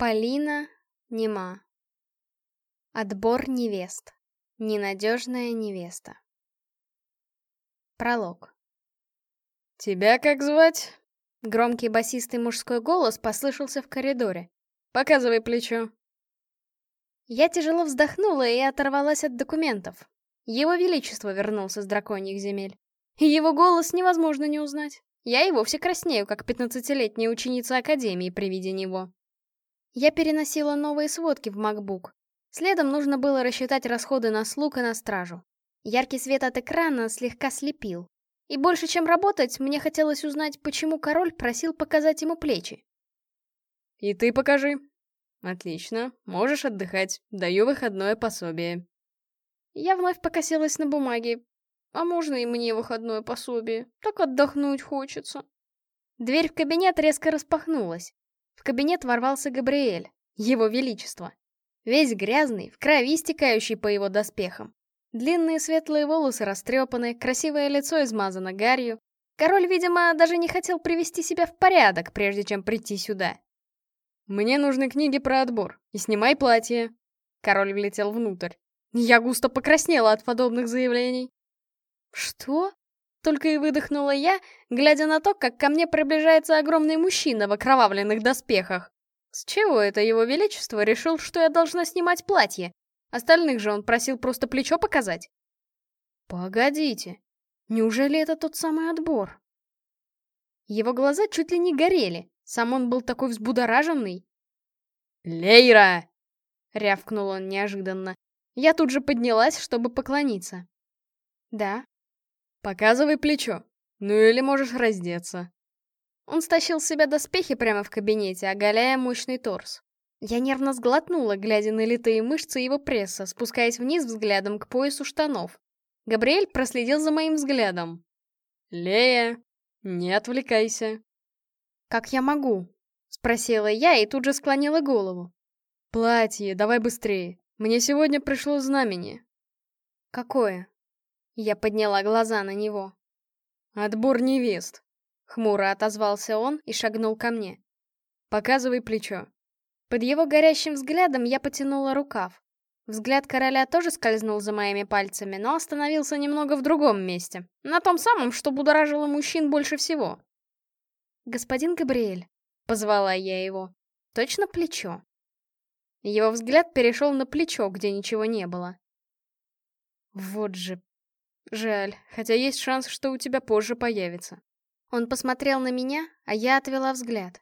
Полина нема. Отбор невест. Ненадежная невеста. Пролог. «Тебя как звать?» Громкий басистый мужской голос послышался в коридоре. «Показывай плечо». Я тяжело вздохнула и оторвалась от документов. Его Величество вернулся с драконьих земель. Его голос невозможно не узнать. Я и вовсе краснею, как пятнадцатилетняя ученица Академии при виде него. Я переносила новые сводки в MacBook. Следом нужно было рассчитать расходы на слуг и на стражу. Яркий свет от экрана слегка слепил. И больше, чем работать, мне хотелось узнать, почему король просил показать ему плечи. «И ты покажи». «Отлично, можешь отдыхать, даю выходное пособие». Я вновь покосилась на бумаге. «А можно и мне выходное пособие? Так отдохнуть хочется». Дверь в кабинет резко распахнулась. В кабинет ворвался Габриэль, его величество. Весь грязный, в крови стекающий по его доспехам. Длинные светлые волосы растрепаны, красивое лицо измазано гарью. Король, видимо, даже не хотел привести себя в порядок, прежде чем прийти сюда. «Мне нужны книги про отбор. И снимай платье». Король влетел внутрь. Я густо покраснела от подобных заявлений. «Что?» Только и выдохнула я, глядя на то, как ко мне приближается огромный мужчина в окровавленных доспехах. С чего это его величество решил, что я должна снимать платье? Остальных же он просил просто плечо показать. Погодите, неужели это тот самый отбор? Его глаза чуть ли не горели, сам он был такой взбудораженный. «Лейра!» — рявкнул он неожиданно. Я тут же поднялась, чтобы поклониться. «Да», Показывай плечо. Ну или можешь раздеться. Он стащил с себя доспехи прямо в кабинете, оголяя мощный торс. Я нервно сглотнула, глядя на литые мышцы его пресса, спускаясь вниз взглядом к поясу штанов. Габриэль проследил за моим взглядом. «Лея, не отвлекайся». «Как я могу?» — спросила я и тут же склонила голову. «Платье, давай быстрее. Мне сегодня пришло знамение». «Какое?» Я подняла глаза на него. «Отбор невест», — хмуро отозвался он и шагнул ко мне. «Показывай плечо». Под его горящим взглядом я потянула рукав. Взгляд короля тоже скользнул за моими пальцами, но остановился немного в другом месте. На том самом, что будоражило мужчин больше всего. «Господин Габриэль», — позвала я его, — «точно плечо». Его взгляд перешел на плечо, где ничего не было. Вот же Жаль, хотя есть шанс, что у тебя позже появится. Он посмотрел на меня, а я отвела взгляд.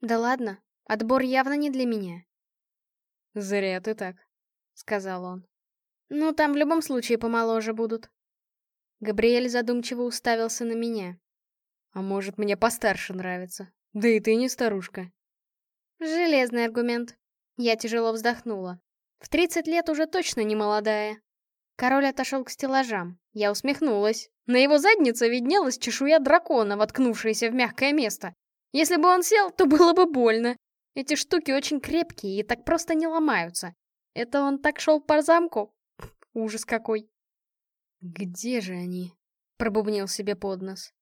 Да ладно, отбор явно не для меня. Зря ты так, сказал он. Ну, там в любом случае помоложе будут. Габриэль задумчиво уставился на меня. А может, мне постарше нравится? Да и ты не старушка. Железный аргумент. Я тяжело вздохнула. В 30 лет уже точно не молодая. Король отошел к стеллажам. Я усмехнулась. На его заднице виднелась чешуя дракона, воткнувшаяся в мягкое место. Если бы он сел, то было бы больно. Эти штуки очень крепкие и так просто не ломаются. Это он так шел по замку? Ужас какой. «Где же они?» — пробубнил себе под нос.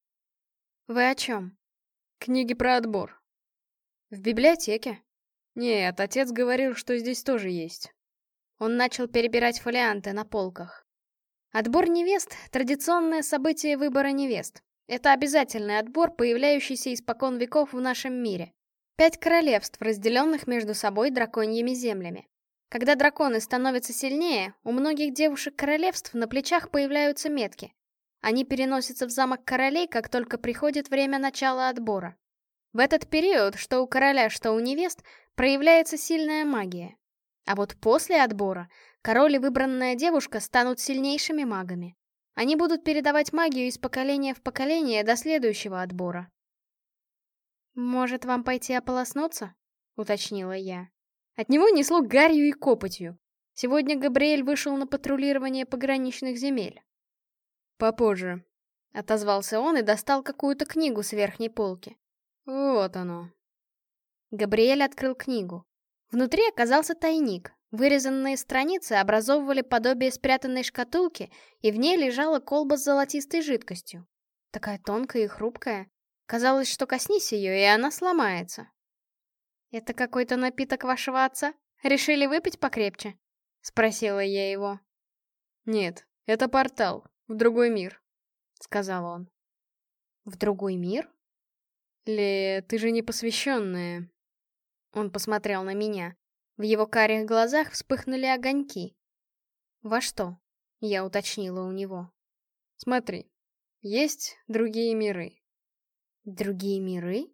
«Вы о чем?» «Книги про отбор». «В библиотеке?» «Нет, отец говорил, что здесь тоже есть». Он начал перебирать фолианты на полках. Отбор невест — традиционное событие выбора невест. Это обязательный отбор, появляющийся испокон веков в нашем мире. Пять королевств, разделенных между собой драконьими землями. Когда драконы становятся сильнее, у многих девушек королевств на плечах появляются метки. Они переносятся в замок королей, как только приходит время начала отбора. В этот период, что у короля, что у невест, проявляется сильная магия. А вот после отбора король и выбранная девушка станут сильнейшими магами. Они будут передавать магию из поколения в поколение до следующего отбора. «Может, вам пойти ополоснуться?» — уточнила я. От него несло гарью и копотью. Сегодня Габриэль вышел на патрулирование пограничных земель. «Попозже», — отозвался он и достал какую-то книгу с верхней полки. «Вот оно». Габриэль открыл книгу. Внутри оказался тайник. Вырезанные страницы образовывали подобие спрятанной шкатулки, и в ней лежала колба с золотистой жидкостью. Такая тонкая и хрупкая. Казалось, что коснись ее, и она сломается. «Это какой-то напиток вашего отца? Решили выпить покрепче?» — спросила я его. «Нет, это портал, в другой мир», — сказал он. «В другой мир?» «Ле, ты же не посвященная». Он посмотрел на меня. В его карих глазах вспыхнули огоньки. «Во что?» — я уточнила у него. «Смотри, есть другие миры». «Другие миры?»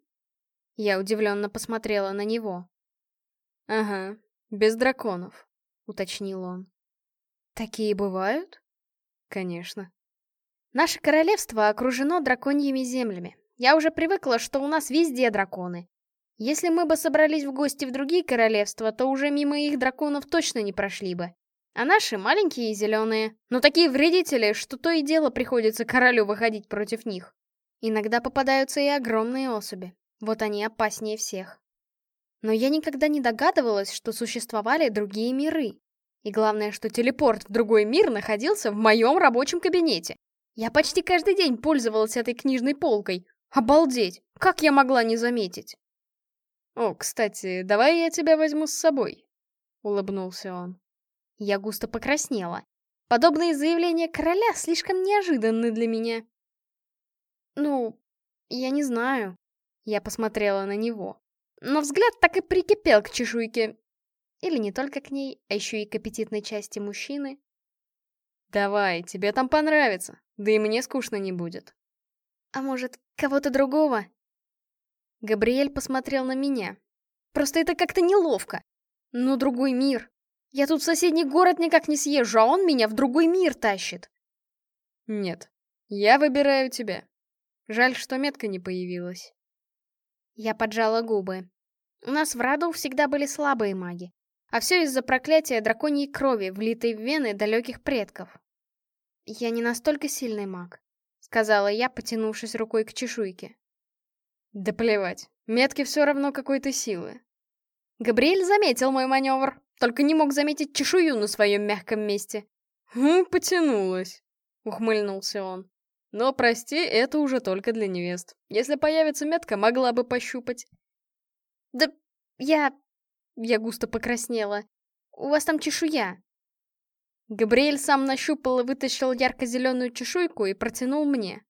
Я удивленно посмотрела на него. «Ага, без драконов», — уточнил он. «Такие бывают?» «Конечно». «Наше королевство окружено драконьими землями. Я уже привыкла, что у нас везде драконы. Если мы бы собрались в гости в другие королевства, то уже мимо их драконов точно не прошли бы. А наши маленькие и зеленые, но такие вредители, что то и дело приходится королю выходить против них. Иногда попадаются и огромные особи. Вот они опаснее всех. Но я никогда не догадывалась, что существовали другие миры. И главное, что телепорт в другой мир находился в моем рабочем кабинете. Я почти каждый день пользовалась этой книжной полкой. Обалдеть! Как я могла не заметить? «О, кстати, давай я тебя возьму с собой», — улыбнулся он. Я густо покраснела. Подобные заявления короля слишком неожиданны для меня. «Ну, я не знаю». Я посмотрела на него. Но взгляд так и прикипел к чешуйке. Или не только к ней, а еще и к аппетитной части мужчины. «Давай, тебе там понравится, да и мне скучно не будет». «А может, кого-то другого?» Габриэль посмотрел на меня. Просто это как-то неловко. Ну, другой мир. Я тут в соседний город никак не съезжу, а он меня в другой мир тащит. Нет, я выбираю тебя. Жаль, что метка не появилась. Я поджала губы. У нас в роду всегда были слабые маги. А все из-за проклятия драконьей крови, влитой в вены далеких предков. «Я не настолько сильный маг», — сказала я, потянувшись рукой к чешуйке. Да плевать, метки все равно какой-то силы. Габриэль заметил мой маневр, только не мог заметить чешую на своем мягком месте. «Хм, потянулась», — ухмыльнулся он. «Но, прости, это уже только для невест. Если появится метка, могла бы пощупать». «Да я...» Я густо покраснела. «У вас там чешуя». Габриэль сам нащупал и вытащил ярко-зеленую чешуйку и протянул мне.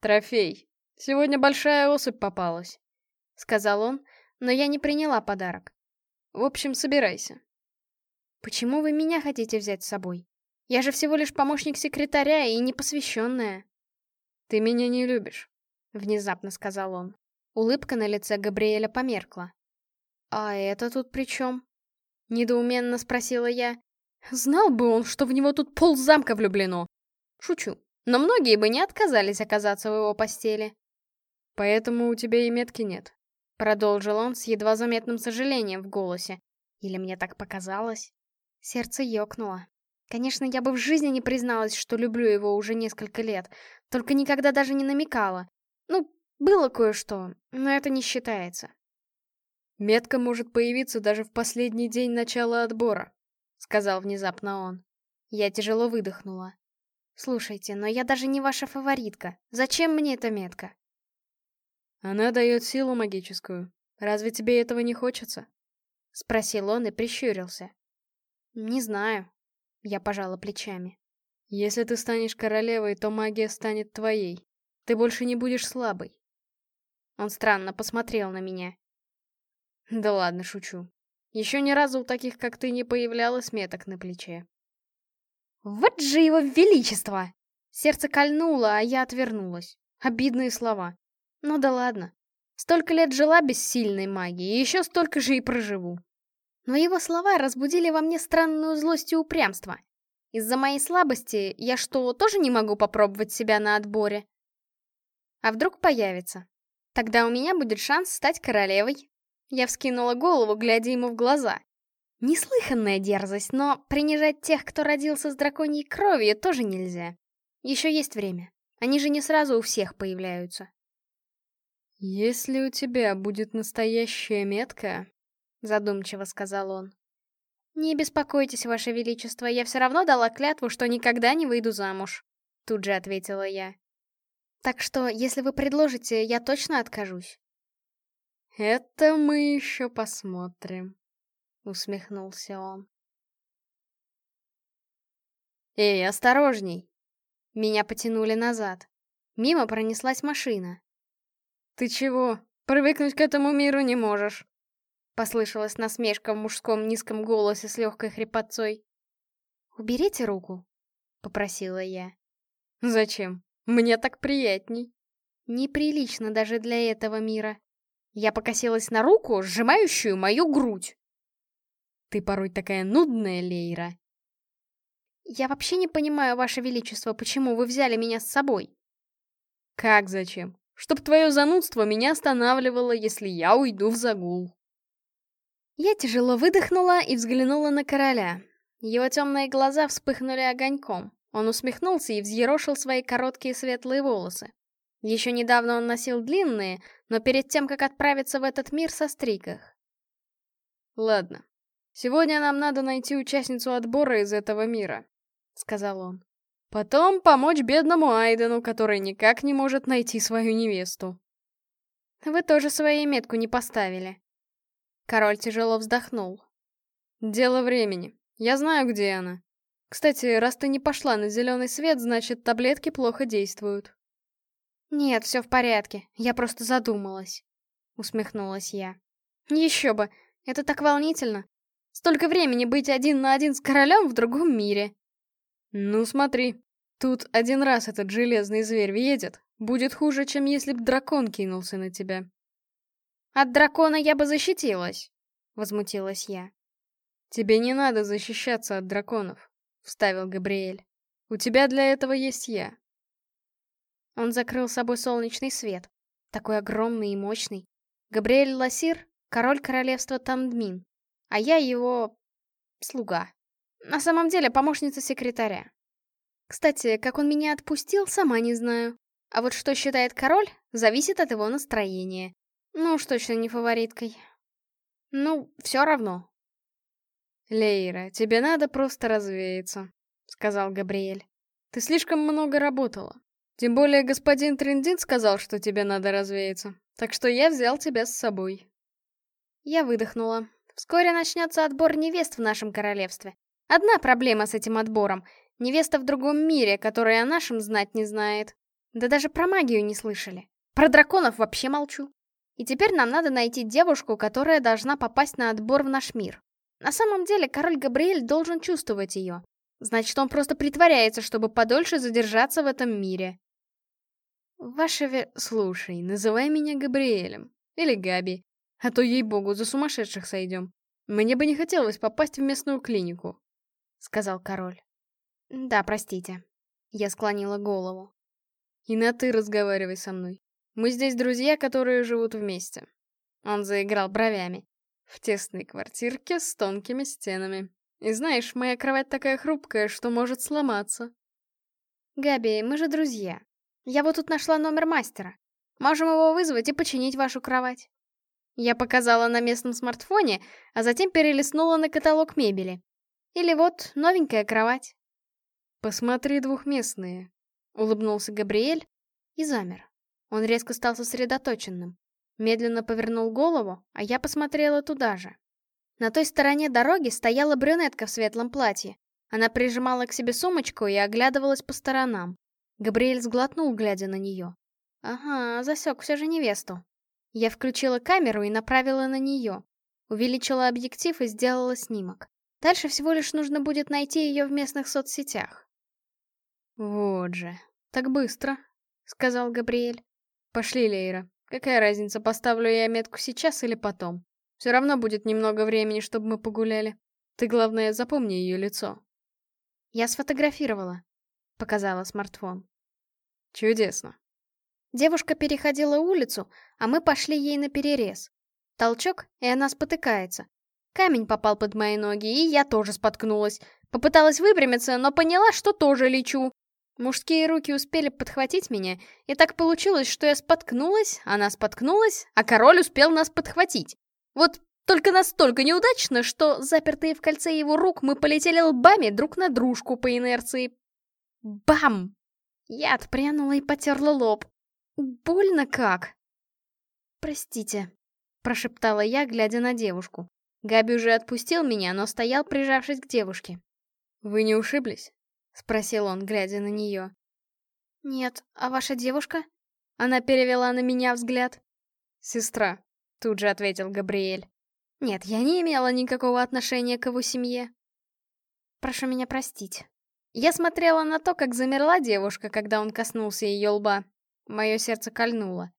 «Трофей», «Сегодня большая особь попалась», — сказал он, но я не приняла подарок. «В общем, собирайся». «Почему вы меня хотите взять с собой? Я же всего лишь помощник секретаря и непосвященная». «Ты меня не любишь», — внезапно сказал он. Улыбка на лице Габриэля померкла. «А это тут при чем?» — недоуменно спросила я. «Знал бы он, что в него тут ползамка влюблено!» Шучу, но многие бы не отказались оказаться в его постели. «Поэтому у тебя и метки нет», — продолжил он с едва заметным сожалением в голосе. Или мне так показалось? Сердце ёкнуло. Конечно, я бы в жизни не призналась, что люблю его уже несколько лет, только никогда даже не намекала. Ну, было кое-что, но это не считается. «Метка может появиться даже в последний день начала отбора», — сказал внезапно он. Я тяжело выдохнула. «Слушайте, но я даже не ваша фаворитка. Зачем мне эта метка?» Она дает силу магическую. Разве тебе этого не хочется? Спросил он и прищурился. Не знаю. Я пожала плечами. Если ты станешь королевой, то магия станет твоей. Ты больше не будешь слабой. Он странно посмотрел на меня. Да ладно, шучу. Еще ни разу у таких, как ты, не появлялось меток на плече. Вот же его величество! Сердце кольнуло, а я отвернулась. Обидные слова. Ну да ладно. Столько лет жила без сильной магии, еще столько же и проживу. Но его слова разбудили во мне странную злость и упрямство. Из-за моей слабости я что, тоже не могу попробовать себя на отборе? А вдруг появится? Тогда у меня будет шанс стать королевой. Я вскинула голову, глядя ему в глаза. Неслыханная дерзость, но принижать тех, кто родился с драконьей кровью, тоже нельзя. Еще есть время. Они же не сразу у всех появляются. «Если у тебя будет настоящая метка», — задумчиво сказал он. «Не беспокойтесь, Ваше Величество, я все равно дала клятву, что никогда не выйду замуж», — тут же ответила я. «Так что, если вы предложите, я точно откажусь». Это мы еще посмотрим, усмехнулся он. Эй, осторожней! Меня потянули назад. Мимо пронеслась машина. Ты чего? Привыкнуть к этому миру не можешь. Послышалась насмешка в мужском низком голосе с легкой хрипотцой. «Уберите руку», — попросила я. «Зачем? Мне так приятней». Неприлично даже для этого мира. Я покосилась на руку, сжимающую мою грудь. «Ты порой такая нудная, Лейра». «Я вообще не понимаю, Ваше Величество, почему вы взяли меня с собой?» «Как зачем? Чтоб твое занудство меня останавливало, если я уйду в загул». Я тяжело выдохнула и взглянула на короля. Его темные глаза вспыхнули огоньком. Он усмехнулся и взъерошил свои короткие светлые волосы. Еще недавно он носил длинные, но перед тем, как отправиться в этот мир, состриг их. «Ладно, сегодня нам надо найти участницу отбора из этого мира», — сказал он. «Потом помочь бедному Айдену, который никак не может найти свою невесту». «Вы тоже свою метку не поставили», Король тяжело вздохнул. «Дело времени. Я знаю, где она. Кстати, раз ты не пошла на зеленый свет, значит, таблетки плохо действуют». «Нет, все в порядке. Я просто задумалась», — усмехнулась я. «Еще бы. Это так волнительно. Столько времени быть один на один с королем в другом мире». «Ну смотри, тут один раз этот железный зверь въедет. Будет хуже, чем если б дракон кинулся на тебя. От дракона я бы защитилась, возмутилась я. Тебе не надо защищаться от драконов, вставил Габриэль. У тебя для этого есть я. Он закрыл собой солнечный свет, такой огромный и мощный. Габриэль Ласир — король королевства Тандмин, а я его... слуга. На самом деле помощница секретаря. Кстати, как он меня отпустил, сама не знаю. А вот что считает король, зависит от его настроения. Ну уж точно не фавориткой. Ну, все равно. «Лейра, тебе надо просто развеяться», — сказал Габриэль. «Ты слишком много работала. Тем более господин Триндин сказал, что тебе надо развеяться. Так что я взял тебя с собой». Я выдохнула. Вскоре начнется отбор невест в нашем королевстве. Одна проблема с этим отбором. Невеста в другом мире, которая о нашем знать не знает. Да даже про магию не слышали. Про драконов вообще молчу. И теперь нам надо найти девушку, которая должна попасть на отбор в наш мир. На самом деле, король Габриэль должен чувствовать ее. Значит, он просто притворяется, чтобы подольше задержаться в этом мире. Ваше ве... Слушай, называй меня Габриэлем. Или Габи. А то, ей-богу, за сумасшедших сойдем. Мне бы не хотелось попасть в местную клинику, — сказал король. Да, простите. Я склонила голову. И на «ты» разговаривай со мной. Мы здесь друзья, которые живут вместе. Он заиграл бровями. В тесной квартирке с тонкими стенами. И знаешь, моя кровать такая хрупкая, что может сломаться. Габи, мы же друзья. Я вот тут нашла номер мастера. Можем его вызвать и починить вашу кровать. Я показала на местном смартфоне, а затем перелистнула на каталог мебели. Или вот новенькая кровать. Посмотри двухместные, улыбнулся Габриэль и замер. Он резко стал сосредоточенным. Медленно повернул голову, а я посмотрела туда же. На той стороне дороги стояла брюнетка в светлом платье. Она прижимала к себе сумочку и оглядывалась по сторонам. Габриэль сглотнул, глядя на нее. Ага, засек все же невесту. Я включила камеру и направила на нее. Увеличила объектив и сделала снимок. Дальше всего лишь нужно будет найти ее в местных соцсетях. «Вот же, так быстро», — сказал Габриэль. Пошли, Лейра. Какая разница, поставлю я метку сейчас или потом? Все равно будет немного времени, чтобы мы погуляли. Ты, главное, запомни ее лицо. Я сфотографировала. Показала смартфон. Чудесно. Девушка переходила улицу, а мы пошли ей на перерез. Толчок, и она спотыкается. Камень попал под мои ноги, и я тоже споткнулась. Попыталась выпрямиться, но поняла, что тоже лечу. Мужские руки успели подхватить меня, и так получилось, что я споткнулась, она споткнулась, а король успел нас подхватить. Вот только настолько неудачно, что, запертые в кольце его рук, мы полетели лбами друг на дружку по инерции. Бам! Я отпрянула и потерла лоб. Больно как. «Простите», — прошептала я, глядя на девушку. Габи уже отпустил меня, но стоял, прижавшись к девушке. «Вы не ушиблись?» — спросил он, глядя на нее. «Нет, а ваша девушка?» Она перевела на меня взгляд. «Сестра», — тут же ответил Габриэль. «Нет, я не имела никакого отношения к его семье». «Прошу меня простить». Я смотрела на то, как замерла девушка, когда он коснулся ее лба. Мое сердце кольнуло.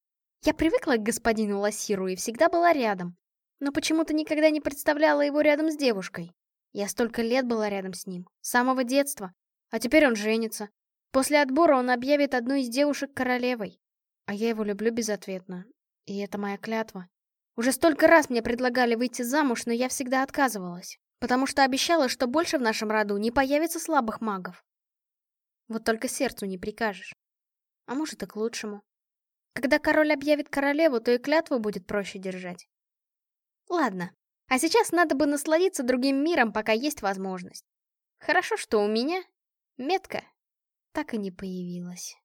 Я привыкла к господину Лассиру и всегда была рядом. Но почему-то никогда не представляла его рядом с девушкой. Я столько лет была рядом с ним, с самого детства. А теперь он женится. После отбора он объявит одну из девушек королевой. А я его люблю безответно. И это моя клятва. Уже столько раз мне предлагали выйти замуж, но я всегда отказывалась. Потому что обещала, что больше в нашем роду не появится слабых магов. Вот только сердцу не прикажешь. А может и к лучшему. Когда король объявит королеву, то и клятву будет проще держать. Ладно, а сейчас надо бы насладиться другим миром, пока есть возможность. Хорошо, что у меня метка так и не появилась.